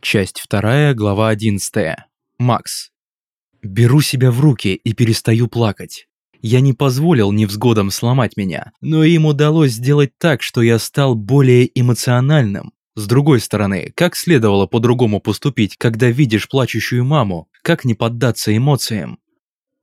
Часть 2, глава 11. Макс. Беру себя в руки и перестаю плакать. Я не позволил невзгодам сломать меня, но им удалось сделать так, что я стал более эмоциональным. С другой стороны, как следовало по-другому поступить, когда видишь плачущую маму, как не поддаться эмоциям?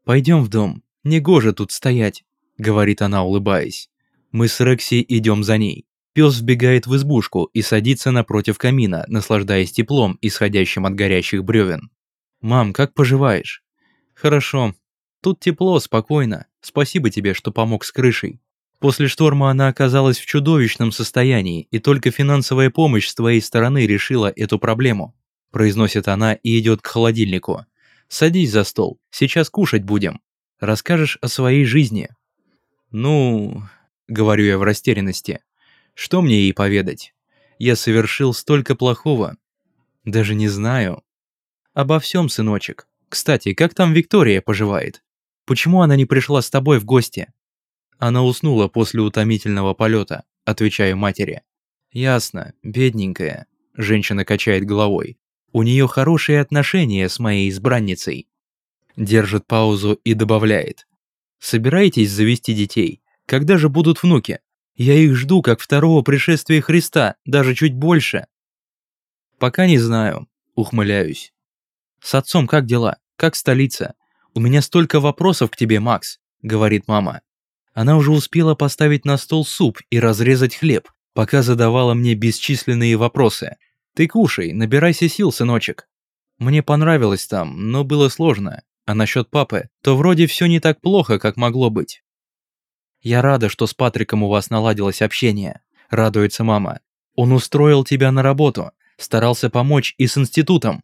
«Пойдем в дом, негоже тут стоять», — говорит она, улыбаясь. Мы с Рекси идем за ней. Пес вбегает в избушку и садится напротив камина, наслаждаясь теплом, исходящим от горящих бревен. «Мам, как поживаешь?» «Хорошо. Тут тепло, спокойно. Спасибо тебе, что помог с крышей. После шторма она оказалась в чудовищном состоянии, и только финансовая помощь с твоей стороны решила эту проблему», произносит она и идет к холодильнику. «Садись за стол, сейчас кушать будем. Расскажешь о своей жизни». «Ну...» — говорю я в растерянности. Что мне ей поведать? Я совершил столько плохого. Даже не знаю. Обо всем, сыночек. Кстати, как там Виктория поживает? Почему она не пришла с тобой в гости? Она уснула после утомительного полета, отвечаю матери. Ясно, бедненькая. Женщина качает головой. У нее хорошие отношения с моей избранницей. Держит паузу и добавляет. Собираетесь завести детей? Когда же будут внуки? Я их жду, как второго пришествия Христа, даже чуть больше. Пока не знаю, ухмыляюсь. С отцом как дела? Как столица? У меня столько вопросов к тебе, Макс, говорит мама. Она уже успела поставить на стол суп и разрезать хлеб, пока задавала мне бесчисленные вопросы. Ты кушай, набирайся сил, сыночек. Мне понравилось там, но было сложно. А насчет папы, то вроде все не так плохо, как могло быть. «Я рада, что с Патриком у вас наладилось общение», – радуется мама. «Он устроил тебя на работу, старался помочь и с институтом».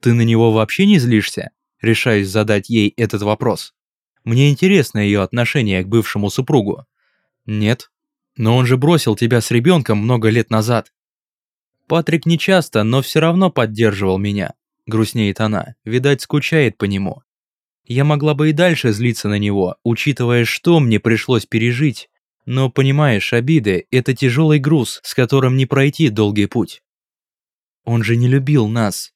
«Ты на него вообще не злишься?» – решаюсь задать ей этот вопрос. «Мне интересно ее отношение к бывшему супругу». «Нет. Но он же бросил тебя с ребенком много лет назад». «Патрик не часто, но все равно поддерживал меня», – грустнеет она, видать, скучает по нему. Я могла бы и дальше злиться на него, учитывая, что мне пришлось пережить. Но, понимаешь, обиды – это тяжелый груз, с которым не пройти долгий путь. Он же не любил нас.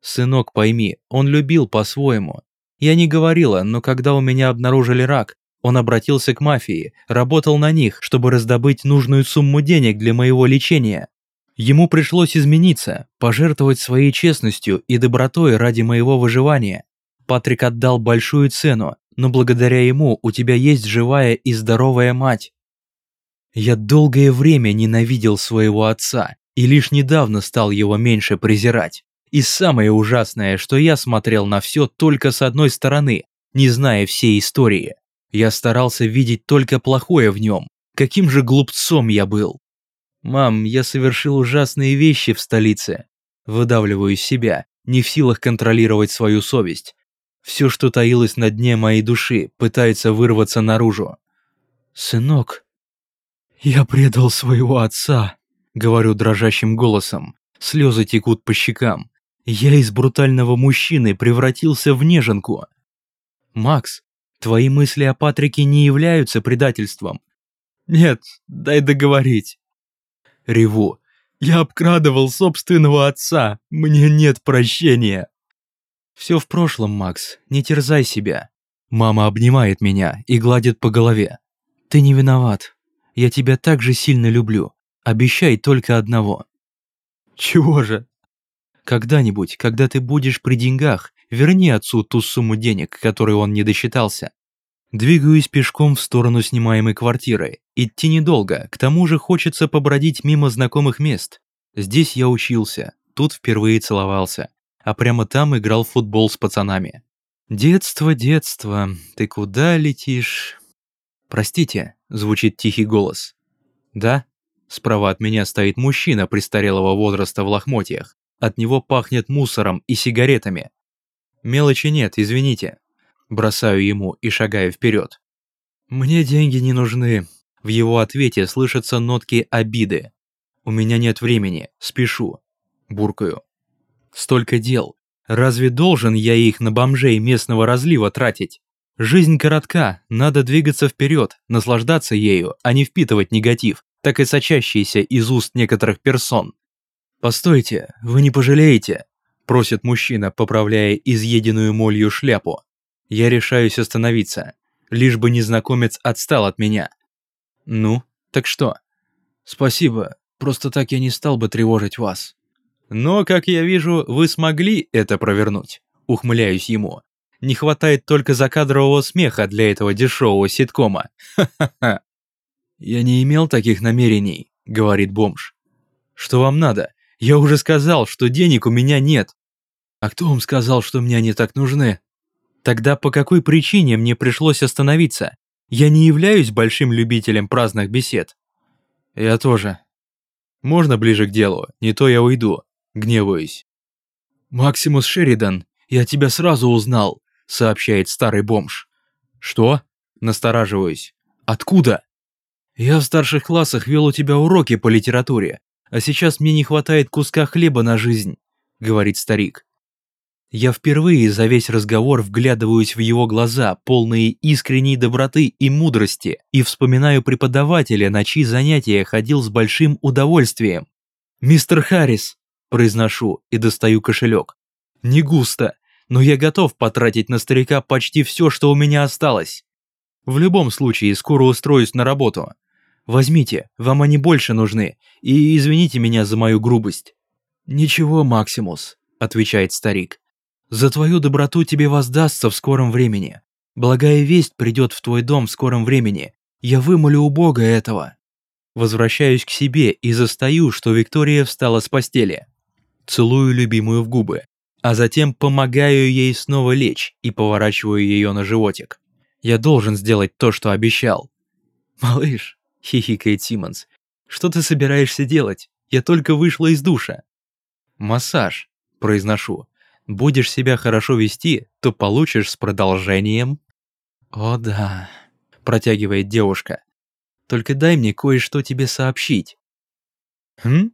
Сынок, пойми, он любил по-своему. Я не говорила, но когда у меня обнаружили рак, он обратился к мафии, работал на них, чтобы раздобыть нужную сумму денег для моего лечения. Ему пришлось измениться, пожертвовать своей честностью и добротой ради моего выживания. Патрик отдал большую цену, но благодаря ему у тебя есть живая и здоровая мать. Я долгое время ненавидел своего отца и лишь недавно стал его меньше презирать. И самое ужасное, что я смотрел на все только с одной стороны, не зная всей истории. Я старался видеть только плохое в нем. Каким же глупцом я был. Мам, я совершил ужасные вещи в столице. Выдавливаю из себя, не в силах контролировать свою совесть. Все, что таилось на дне моей души, пытается вырваться наружу. «Сынок, я предал своего отца», — говорю дрожащим голосом. Слезы текут по щекам. Я из брутального мужчины превратился в неженку. «Макс, твои мысли о Патрике не являются предательством?» «Нет, дай договорить». Реву. «Я обкрадывал собственного отца, мне нет прощения». «Все в прошлом, Макс, не терзай себя». Мама обнимает меня и гладит по голове. «Ты не виноват. Я тебя так же сильно люблю. Обещай только одного». «Чего же?» «Когда-нибудь, когда ты будешь при деньгах, верни отцу ту сумму денег, которой он не досчитался». Двигаюсь пешком в сторону снимаемой квартиры. Идти недолго, к тому же хочется побродить мимо знакомых мест. Здесь я учился, тут впервые целовался а прямо там играл в футбол с пацанами. «Детство, детство, ты куда летишь?» «Простите», — звучит тихий голос. «Да?» Справа от меня стоит мужчина престарелого возраста в лохмотьях. От него пахнет мусором и сигаретами. «Мелочи нет, извините». Бросаю ему и шагаю вперед. «Мне деньги не нужны». В его ответе слышатся нотки обиды. «У меня нет времени, спешу». Буркаю. Столько дел. Разве должен я их на бомжей местного разлива тратить? Жизнь коротка, надо двигаться вперед, наслаждаться ею, а не впитывать негатив, так и сочащийся из уст некоторых персон. «Постойте, вы не пожалеете?» – просит мужчина, поправляя изъеденную молью шляпу. Я решаюсь остановиться, лишь бы незнакомец отстал от меня. «Ну, так что?» «Спасибо, просто так я не стал бы тревожить вас». «Но, как я вижу, вы смогли это провернуть», – ухмыляюсь ему. «Не хватает только закадрового смеха для этого дешевого ситкома. Ха-ха-ха». «Я не имел таких намерений», – говорит бомж. «Что вам надо? Я уже сказал, что денег у меня нет». «А кто вам сказал, что мне они так нужны?» «Тогда по какой причине мне пришлось остановиться? Я не являюсь большим любителем праздных бесед». «Я тоже». «Можно ближе к делу, не то я уйду», – гневаюсь. «Максимус Шеридан, я тебя сразу узнал», – сообщает старый бомж. «Что?» – настораживаюсь. «Откуда?» «Я в старших классах вел у тебя уроки по литературе, а сейчас мне не хватает куска хлеба на жизнь», — говорит старик. Я впервые за весь разговор вглядываюсь в его глаза, полные искренней доброты и мудрости, и вспоминаю преподавателя, на чьи занятия ходил с большим удовольствием. «Мистер Харрис», – произношу и достаю кошелек. «Не густо, но я готов потратить на старика почти все, что у меня осталось. В любом случае, скоро устроюсь на работу. Возьмите, вам они больше нужны, и извините меня за мою грубость». «Ничего, Максимус», — отвечает старик. «За твою доброту тебе воздастся в скором времени. Благая весть придет в твой дом в скором времени. Я вымолю у Бога этого». Возвращаюсь к себе и застаю, что Виктория встала с постели. Целую любимую в губы, а затем помогаю ей снова лечь и поворачиваю ее на животик. Я должен сделать то, что обещал. «Малыш, хихикает Симмонс. «Что ты собираешься делать? Я только вышла из душа». «Массаж», – произношу. «Будешь себя хорошо вести, то получишь с продолжением». «О да», – протягивает девушка. «Только дай мне кое-что тебе сообщить». «Хм?»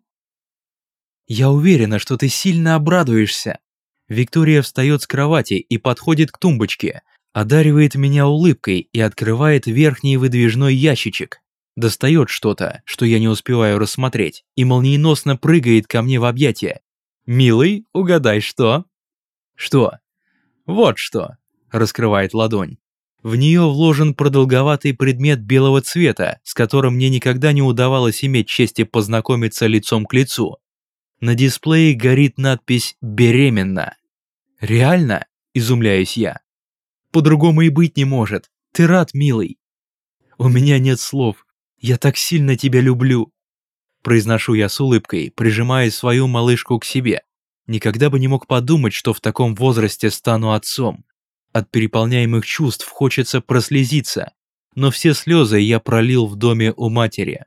«Я уверена, что ты сильно обрадуешься». Виктория встает с кровати и подходит к тумбочке, одаривает меня улыбкой и открывает верхний выдвижной ящичек достает что-то, что я не успеваю рассмотреть, и молниеносно прыгает ко мне в объятия. «Милый, угадай, что?» «Что?» «Вот что!» – раскрывает ладонь. В нее вложен продолговатый предмет белого цвета, с которым мне никогда не удавалось иметь чести познакомиться лицом к лицу. На дисплее горит надпись «Беременна». «Реально?» – изумляюсь я. «По-другому и быть не может. Ты рад, милый?» У меня нет слов. «Я так сильно тебя люблю!» Произношу я с улыбкой, прижимая свою малышку к себе. Никогда бы не мог подумать, что в таком возрасте стану отцом. От переполняемых чувств хочется прослезиться, но все слезы я пролил в доме у матери.